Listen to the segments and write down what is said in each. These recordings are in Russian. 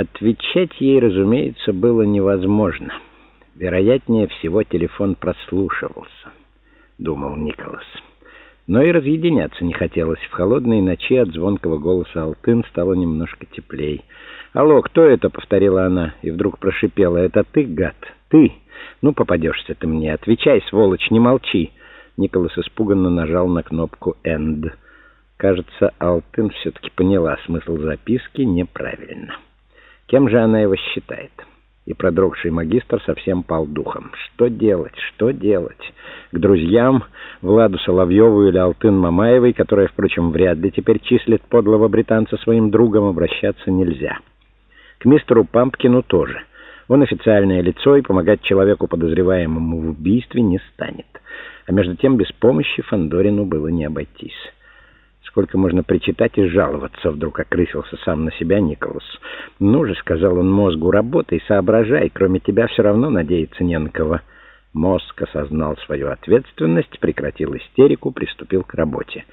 Отвечать ей, разумеется, было невозможно. Вероятнее всего, телефон прослушивался, думал Николас. Но и разъединяться не хотелось. В холодной ночи от звонкого голоса Алтын стало немножко теплей. «Алло, кто это?» — повторила она, и вдруг прошипела. «Это ты, гад? Ты? Ну, попадешься ты мне. Отвечай, сволочь, не молчи!» Николас испуганно нажал на кнопку «Энд». Кажется, Алтын все-таки поняла смысл записки неправильно. Кем же она его считает? И продрогший магистр совсем пал духом. Что делать? Что делать? К друзьям, Владу Соловьеву или Алтын Мамаевой, которая, впрочем, вряд ли теперь числит подлого британца своим другом, обращаться нельзя. К мистеру Пампкину тоже. Он официальное лицо и помогать человеку, подозреваемому в убийстве, не станет. А между тем без помощи Фандорину было не обойтись. Сколько можно причитать и жаловаться, вдруг окрысился сам на себя Николас. «Ну же», — сказал он мозгу, — «работай, соображай, кроме тебя все равно надеяться не на кого». Мозг осознал свою ответственность, прекратил истерику, приступил к работе.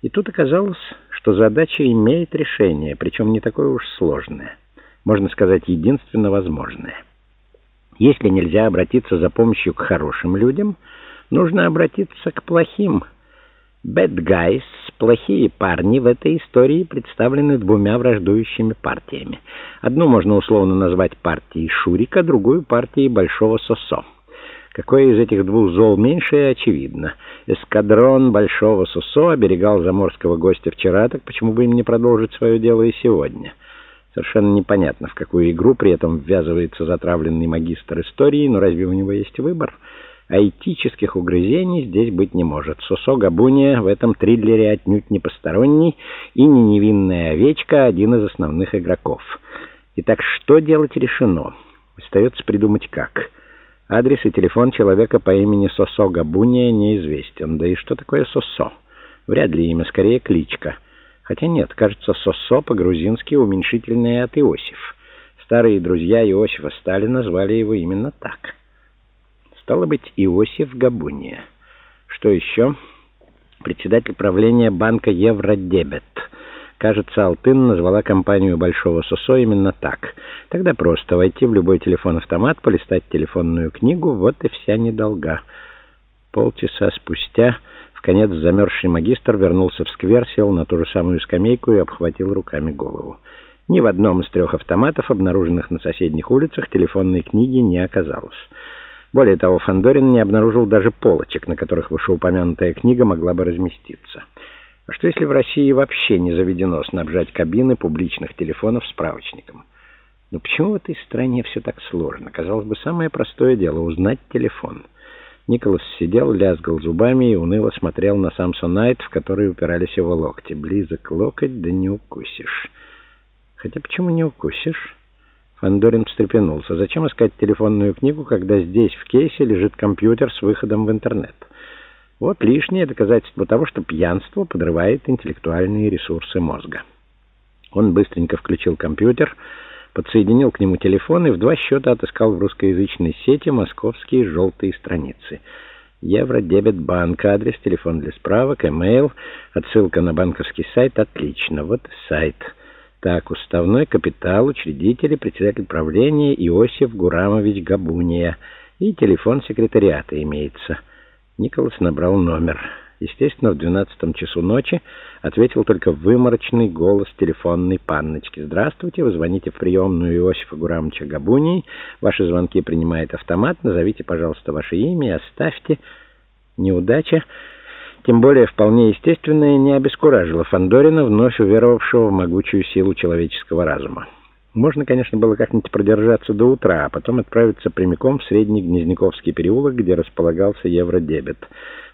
И тут оказалось, что задача имеет решение, причем не такое уж сложное. Можно сказать, единственно возможное. Если нельзя обратиться за помощью к хорошим людям, нужно обратиться к плохим guys, плохие парни, в этой истории представлены двумя враждующими партиями. Одну можно условно назвать партией Шурика, другую партией Большого Сосо. Какое из этих двух зол меньше, очевидно. Эскадрон Большого Сосо оберегал заморского гостя вчера, так почему бы им не продолжить свое дело и сегодня? Совершенно непонятно, в какую игру при этом ввязывается затравленный магистр истории, но разве у него есть выбор? А этических угрызений здесь быть не может. Сосо Габуния в этом триллере отнюдь не посторонний и не невинная овечка, а один из основных игроков. Итак, что делать решено? Остается придумать как. Адрес и телефон человека по имени Сосо Габуния неизвестен. Да и что такое Сосо? Вряд ли имя, скорее кличка. Хотя нет, кажется, Сосо по-грузински уменьшительное от Иосиф. Старые друзья Иосифа Сталина звали его именно так. Стало быть, Иосиф Габуния. Что еще? Председатель правления банка Евродебет. Кажется, Алтын назвала компанию Большого Сосо именно так. Тогда просто войти в любой телефон-автомат, полистать телефонную книгу, вот и вся недолга. Полчаса спустя, в конец замерзший магистр вернулся в сквер, сел на ту же самую скамейку и обхватил руками голову. Ни в одном из трех автоматов, обнаруженных на соседних улицах, телефонной книги не оказалось. Более того, Фандорин не обнаружил даже полочек, на которых вышеупомянутая книга могла бы разместиться. А что если в России вообще не заведено снабжать кабины публичных телефонов справочником? Но почему в этой стране все так сложно? Казалось бы, самое простое дело — узнать телефон. Николас сидел, лязгал зубами и уныло смотрел на Самсонайт, в который упирались его локти. Близок локоть, да не укусишь. Хотя почему не укусишь? Фандорин встрепенулся. Зачем искать телефонную книгу, когда здесь, в кейсе, лежит компьютер с выходом в интернет? Вот лишнее доказательство того, что пьянство подрывает интеллектуальные ресурсы мозга. Он быстренько включил компьютер, подсоединил к нему телефон и в два счета отыскал в русскоязычной сети московские желтые страницы. Евродебет банк, адрес, телефон для справок, имейл, отсылка на банковский сайт. Отлично, вот сайт. Так, уставной капитал, учредитель и председатель правления Иосиф Гурамович Габуния. И телефон секретариата имеется. Николас набрал номер. Естественно, в двенадцатом часу ночи ответил только выморочный голос телефонной панночки. «Здравствуйте, вы звоните в приемную Иосифа Гурамовича Габунии. Ваши звонки принимает автомат. Назовите, пожалуйста, ваше имя и оставьте. Неудача тем более вполне естественное, не обескуражило Фандорина, вновь уверовавшего в могучую силу человеческого разума. Можно, конечно, было как-нибудь продержаться до утра, а потом отправиться прямиком в Средний Гнездниковский переулок, где располагался Евродебет.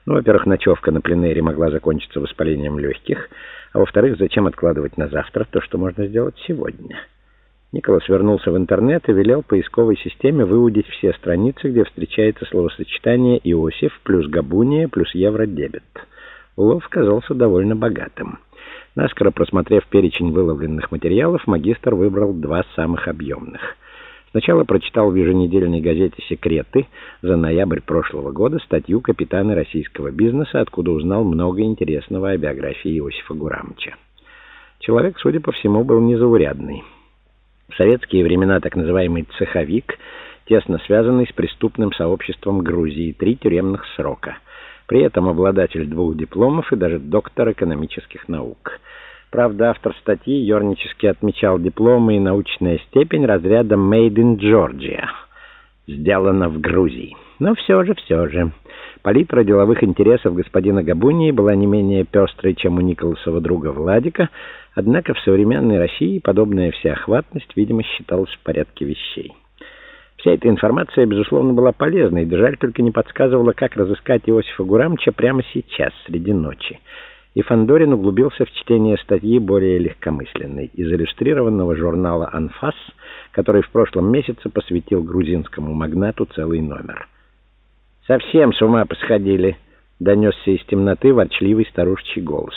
Ну, во-первых, ночевка на пленэре могла закончиться воспалением легких, а во-вторых, зачем откладывать на завтра то, что можно сделать сегодня? Николас вернулся в интернет и велел поисковой системе выудить все страницы, где встречается словосочетание «Иосиф» плюс «Габуния» плюс «Евродебет». Улов казался довольно богатым. Наскоро просмотрев перечень выловленных материалов, магистр выбрал два самых объемных. Сначала прочитал в еженедельной газете «Секреты» за ноябрь прошлого года статью капитана российского бизнеса, откуда узнал много интересного о биографии Иосифа Гурамовича. Человек, судя по всему, был незаурядный. В советские времена так называемый «цеховик», тесно связанный с преступным сообществом Грузии, три тюремных срока. При этом обладатель двух дипломов и даже доктор экономических наук. Правда, автор статьи ернически отмечал дипломы и научная степень разряда «Made in Georgia», сделано в Грузии. Но все же, все же, палитра деловых интересов господина Габунии была не менее пестрой, чем у Николасова друга Владика, однако в современной России подобная всеохватность, видимо, считалась в порядке вещей. Вся эта информация, безусловно, была полезной, да жаль только не подсказывала, как разыскать Иосифа Гурамча прямо сейчас, среди ночи. И Фандорин углубился в чтение статьи более легкомысленной, из иллюстрированного журнала «Анфас», который в прошлом месяце посвятил грузинскому магнату целый номер. «Совсем с ума посходили», — донесся из темноты ворчливый старушечий голос.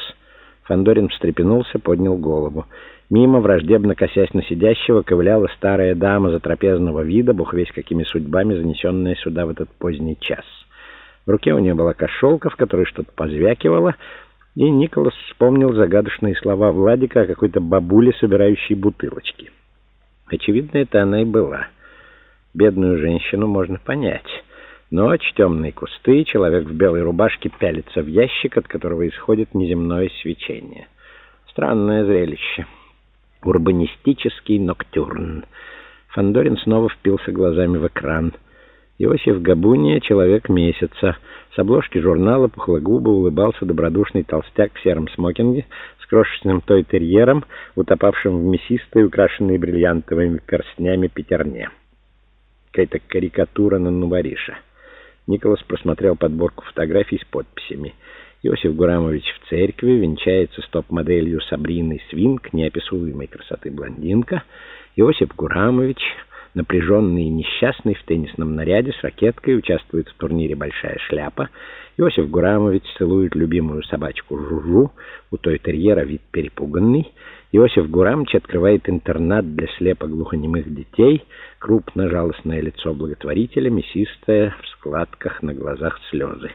Фандорин встрепенулся, поднял голову. Мимо, враждебно косясь на сидящего, ковыляла старая дама затрапезного вида, бог весь какими судьбами, занесенная сюда в этот поздний час. В руке у нее была кошелка, в которой что-то позвякивало, и Николас вспомнил загадочные слова Владика о какой-то бабуле, собирающей бутылочки. Очевидно, это она и была. Бедную женщину можно понять. Ночь, темные кусты, человек в белой рубашке пялится в ящик, от которого исходит неземное свечение. Странное зрелище. Урбанистический ноктюрн. Фандорин снова впился глазами в экран. Иосиф Габуния «Человек месяца». С обложки журнала пухлогубо улыбался добродушный толстяк в сером смокинге с крошечным той-терьером, утопавшим в мясистой, украшенной бриллиантовыми перстнями пятерне. Какая-то карикатура на Нувариша. Николас просмотрел подборку фотографий с подписями — Иосиф Гурамович в церкви венчается с топ-моделью Сабриной Свинг, неописуемой красоты блондинка. Иосиф Гурамович, напряженный и несчастный в теннисном наряде с ракеткой, участвует в турнире «Большая шляпа». Иосиф Гурамович целует любимую собачку Жужу, у той терьера вид перепуганный. Иосиф Гурамович открывает интернат для слепо-глухонемых детей, крупно жалостное лицо благотворителя, мясистое, в складках на глазах слезы.